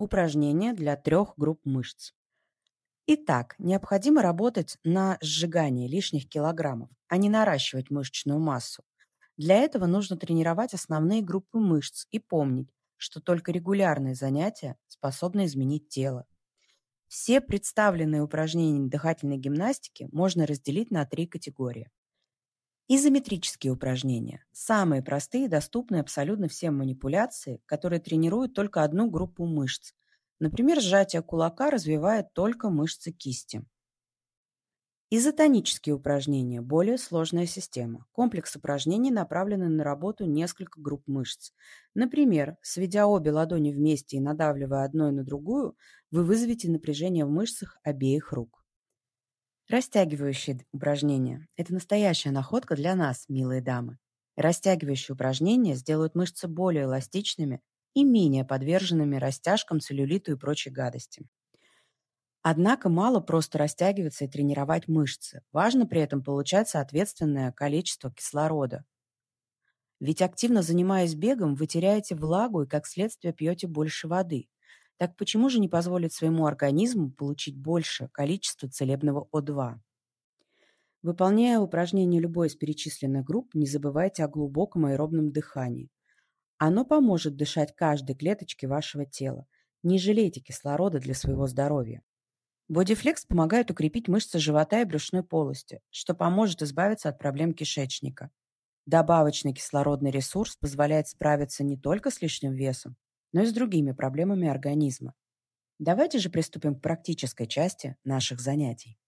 Упражнения для трех групп мышц. Итак, необходимо работать на сжигание лишних килограммов, а не наращивать мышечную массу. Для этого нужно тренировать основные группы мышц и помнить, что только регулярные занятия способны изменить тело. Все представленные упражнения дыхательной гимнастики можно разделить на три категории. Изометрические упражнения – самые простые и доступные абсолютно всем манипуляции, которые тренируют только одну группу мышц. Например, сжатие кулака развивает только мышцы кисти. Изотонические упражнения – более сложная система. Комплекс упражнений направленный на работу несколько групп мышц. Например, сведя обе ладони вместе и надавливая одной на другую, вы вызовете напряжение в мышцах обеих рук. Растягивающие упражнения – это настоящая находка для нас, милые дамы. Растягивающие упражнения сделают мышцы более эластичными и менее подверженными растяжкам, целлюлиту и прочей гадости. Однако мало просто растягиваться и тренировать мышцы. Важно при этом получать соответственное количество кислорода. Ведь активно занимаясь бегом, вы теряете влагу и, как следствие, пьете больше воды. Так почему же не позволить своему организму получить больше количества целебного О2? Выполняя упражнения любой из перечисленных групп, не забывайте о глубоком аэробном дыхании. Оно поможет дышать каждой клеточке вашего тела. Не жалейте кислорода для своего здоровья. Бодифлекс помогает укрепить мышцы живота и брюшной полости, что поможет избавиться от проблем кишечника. Добавочный кислородный ресурс позволяет справиться не только с лишним весом, но и с другими проблемами организма. Давайте же приступим к практической части наших занятий.